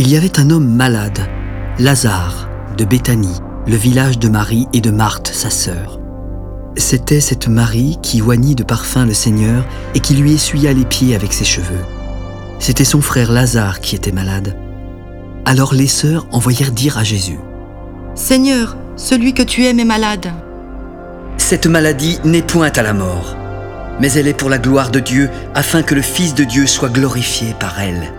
Il y avait un homme malade, Lazare, de Béthanie, le village de Marie et de Marthe, sa sœur. C'était cette Marie qui oignit de parfum le Seigneur et qui lui essuya les pieds avec ses cheveux. C'était son frère Lazare qui était malade. Alors les sœurs envoyèrent dire à Jésus, Seigneur, celui que tu aimes est malade. Cette maladie n'est point à la mort, mais elle est pour la gloire de Dieu, afin que le Fils de Dieu soit glorifié par elle.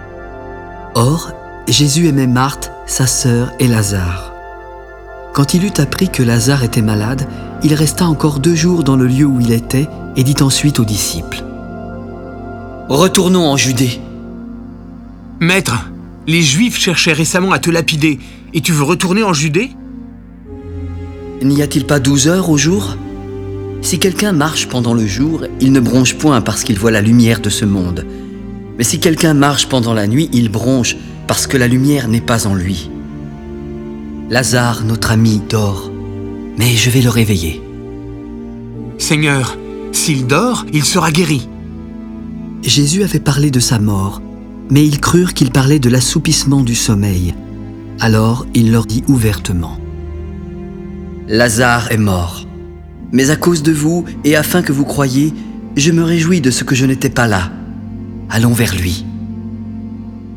Or, Jésus aimait Marthe, sa sœur et Lazare. Quand il eut appris que Lazare était malade, il resta encore deux jours dans le lieu où il était et dit ensuite aux disciples, Retournons en Judée. Maître, les Juifs cherchaient récemment à te lapider, et tu veux retourner en Judée? N'y a-t-il pas douze heures au jour? Si quelqu'un marche pendant le jour, il ne bronche point parce qu'il voit la lumière de ce monde. Mais si quelqu'un marche pendant la nuit, il bronche parce que la lumière n'est pas en lui. Lazare, notre ami, dort, mais je vais le réveiller. Seigneur, s'il dort, il sera guéri. Jésus avait parlé de sa mort, mais ils crurent qu'il parlait de l'assoupissement du sommeil. Alors il leur dit ouvertement, Lazare est mort, mais à cause de vous et afin que vous croyiez, je me réjouis de ce que je n'étais pas là. Allons vers lui.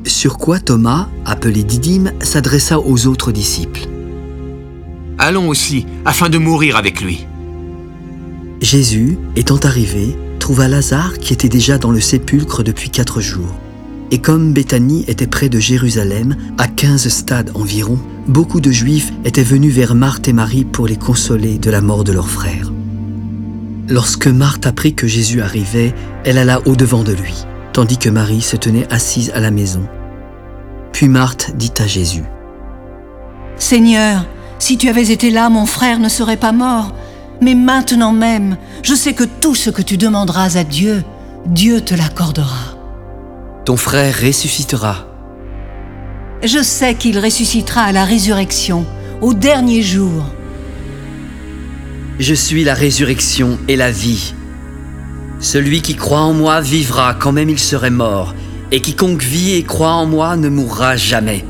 Sur quoi Thomas, appelé Didyme, s'adressa aux autres disciples. Allons aussi, afin de mourir avec lui. Jésus, étant arrivé, trouva Lazare qui était déjà dans le sépulcre depuis quatre jours. Et comme Béthanie était près de Jérusalem, à quinze stades environ, beaucoup de Juifs étaient venus vers Marthe et Marie pour les consoler de la mort de leur frère. Lorsque Marthe apprit que Jésus arrivait, elle alla au-devant de lui, tandis que Marie se tenait assise à la maison. Puis Marthe dit à Jésus, Seigneur, si tu avais été là, mon frère ne serait pas mort. Mais maintenant même, je sais que tout ce que tu demanderas à Dieu, Dieu te l'accordera. Ton frère ressuscitera. Je sais qu'il ressuscitera à la résurrection, au dernier jour. Je suis la résurrection et la vie. Celui qui croit en moi vivra quand même il serait mort, et quiconque vit et croit en moi ne mourra jamais.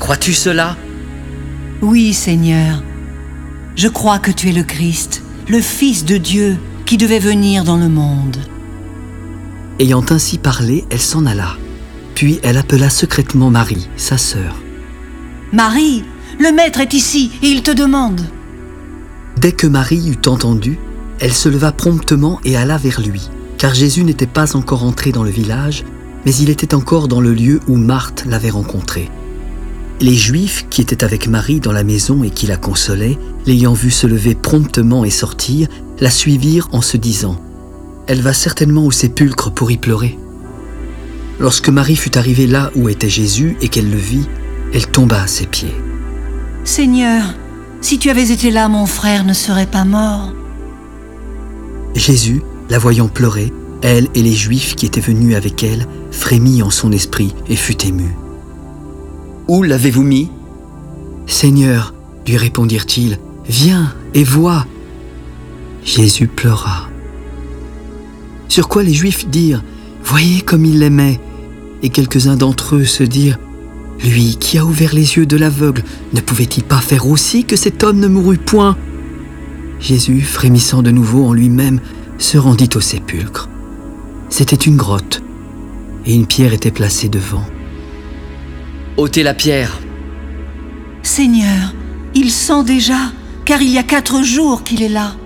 Crois-tu cela? Oui, Seigneur. Je crois que tu es le Christ, le Fils de Dieu qui devait venir dans le monde. Ayant ainsi parlé, elle s'en alla. Puis elle appela secrètement Marie, sa sœur. Marie, le Maître est ici et il te demande. Dès que Marie eut entendu, elle se leva promptement et alla vers lui, car Jésus n'était pas encore entré dans le village, mais il était encore dans le lieu où Marthe l'avait rencontré. Les Juifs qui étaient avec Marie dans la maison et qui la consolaient, l'ayant vue se lever promptement et sortir, la suivirent en se disant ⁇ Elle va certainement au sépulcre pour y pleurer. Lorsque Marie fut arrivée là où était Jésus et qu'elle le vit, elle tomba à ses pieds. Seigneur, si tu avais été là, mon frère ne serait pas mort. Jésus, la voyant pleurer, elle et les Juifs qui étaient venus avec elle, frémit en son esprit et fut ému. Où l'avez-vous mis? Seigneur, lui répondirent-ils, viens et vois. Jésus pleura. Sur quoi les Juifs dirent, Voyez comme il l'aimait. Et quelques-uns d'entre eux se dirent, Lui qui a ouvert les yeux de l'aveugle, ne pouvait-il pas faire aussi que cet homme ne mourût point? Jésus, frémissant de nouveau en lui-même, se rendit au sépulcre. C'était une grotte, et une pierre était placée devant. ôtez la pierre. Seigneur, il sent déjà, car il y a quatre jours qu'il est là.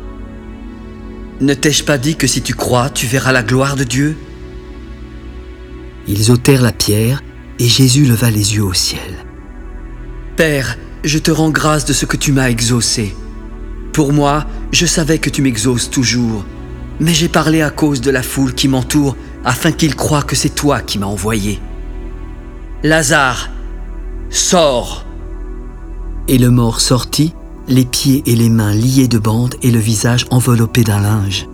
Ne t'ai-je pas dit que si tu crois, tu verras la gloire de Dieu? Ils ôtèrent la pierre, et Jésus leva les yeux au ciel. Père, je te rends grâce de ce que tu m'as exaucé. Pour moi, je savais que tu m'exauces toujours, mais j'ai parlé à cause de la foule qui m'entoure, afin qu'ils croient que c'est toi qui m'as envoyé. Lazare, sors Et le mort sortit, les pieds et les mains liés de bandes et le visage enveloppé d'un linge.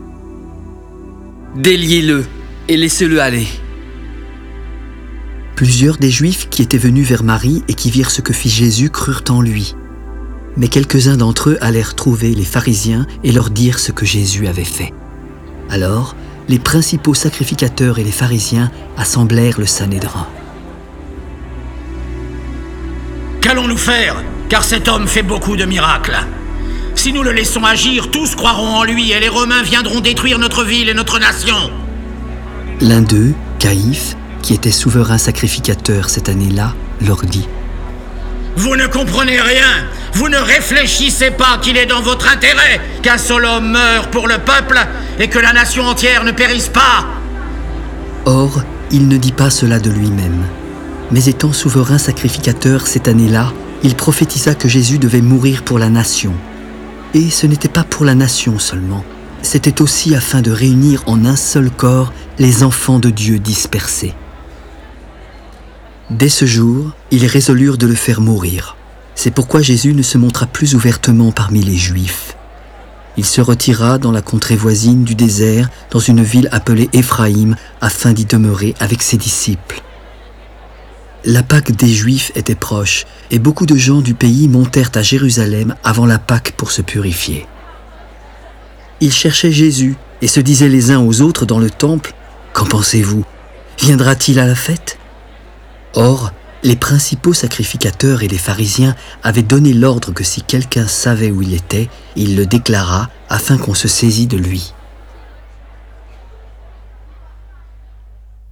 Déliez-le et laissez-le aller. Plusieurs des Juifs qui étaient venus vers Marie et qui virent ce que fit Jésus crurent en lui. Mais quelques-uns d'entre eux allèrent trouver les pharisiens et leur dire ce que Jésus avait fait. Alors, les principaux sacrificateurs et les pharisiens assemblèrent le Sanhédrin. faire, car cet homme fait beaucoup de miracles. Si nous le laissons agir, tous croiront en lui et les Romains viendront détruire notre ville et notre nation. L'un d'eux, Caïphe, qui était souverain sacrificateur cette année-là, leur dit Vous ne comprenez rien, vous ne réfléchissez pas qu'il est dans votre intérêt qu'un seul homme meure pour le peuple et que la nation entière ne périsse pas. Or, il ne dit pas cela de lui-même. Mais étant souverain sacrificateur cette année-là, il prophétisa que Jésus devait mourir pour la nation. Et ce n'était pas pour la nation seulement, c'était aussi afin de réunir en un seul corps les enfants de Dieu dispersés. Dès ce jour, ils résolurent de le faire mourir. C'est pourquoi Jésus ne se montra plus ouvertement parmi les Juifs. Il se retira dans la contrée voisine du désert, dans une ville appelée Éphraïm, afin d'y demeurer avec ses disciples. La Pâque des Juifs était proche, et beaucoup de gens du pays montèrent à Jérusalem avant la Pâque pour se purifier. Ils cherchaient Jésus et se disaient les uns aux autres dans le temple, Qu'en pensez-vous? Viendra-t-il à la fête? Or, les principaux sacrificateurs et les pharisiens avaient donné l'ordre que si quelqu'un savait où il était, il le déclara afin qu'on se saisît de lui.